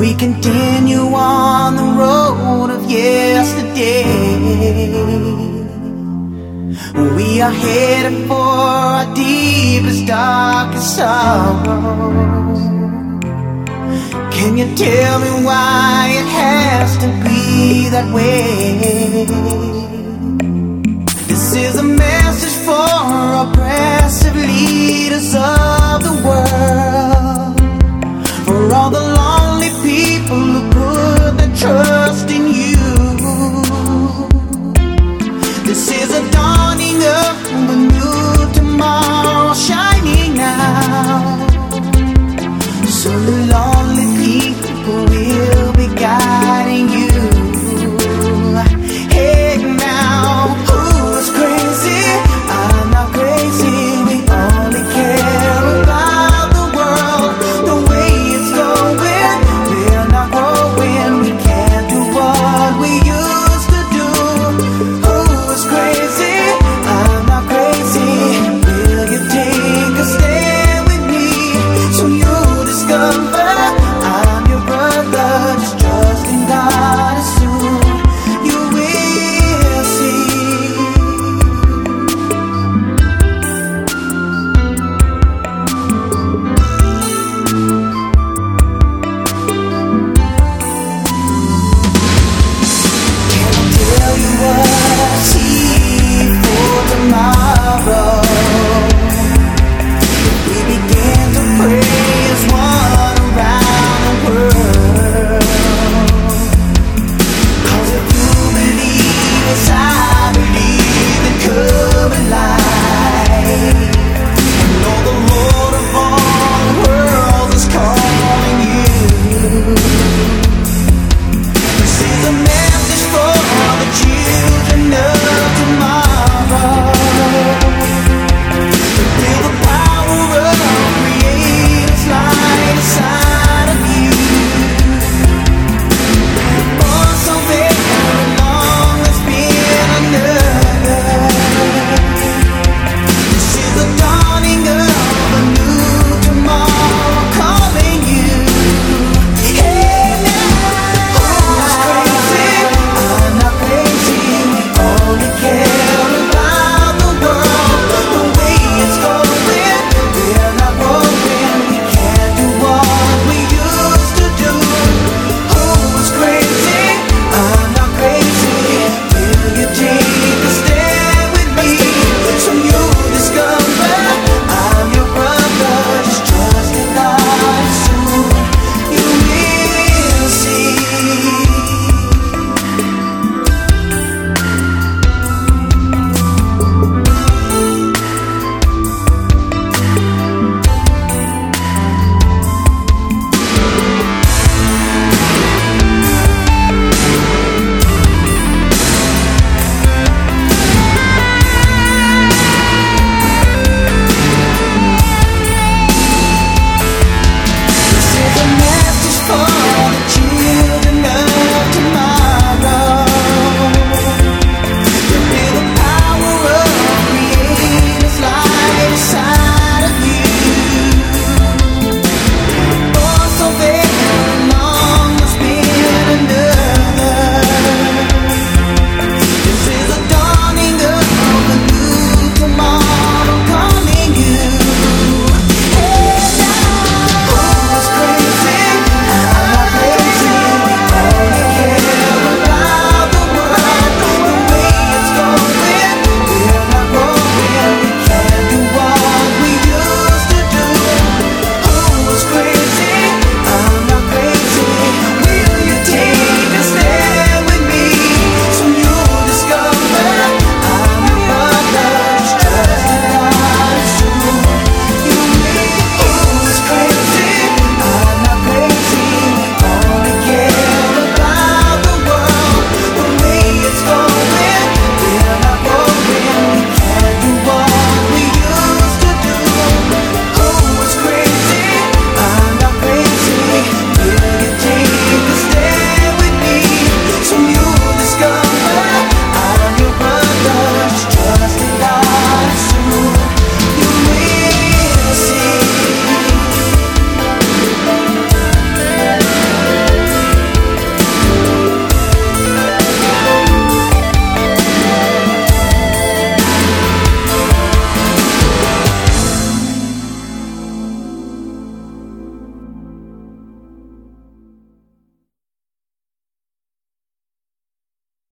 we continue on the road of yesterday, we are headed for our deepest, darkest sorrow. Can you tell me why it has to be that way? This is a message for love.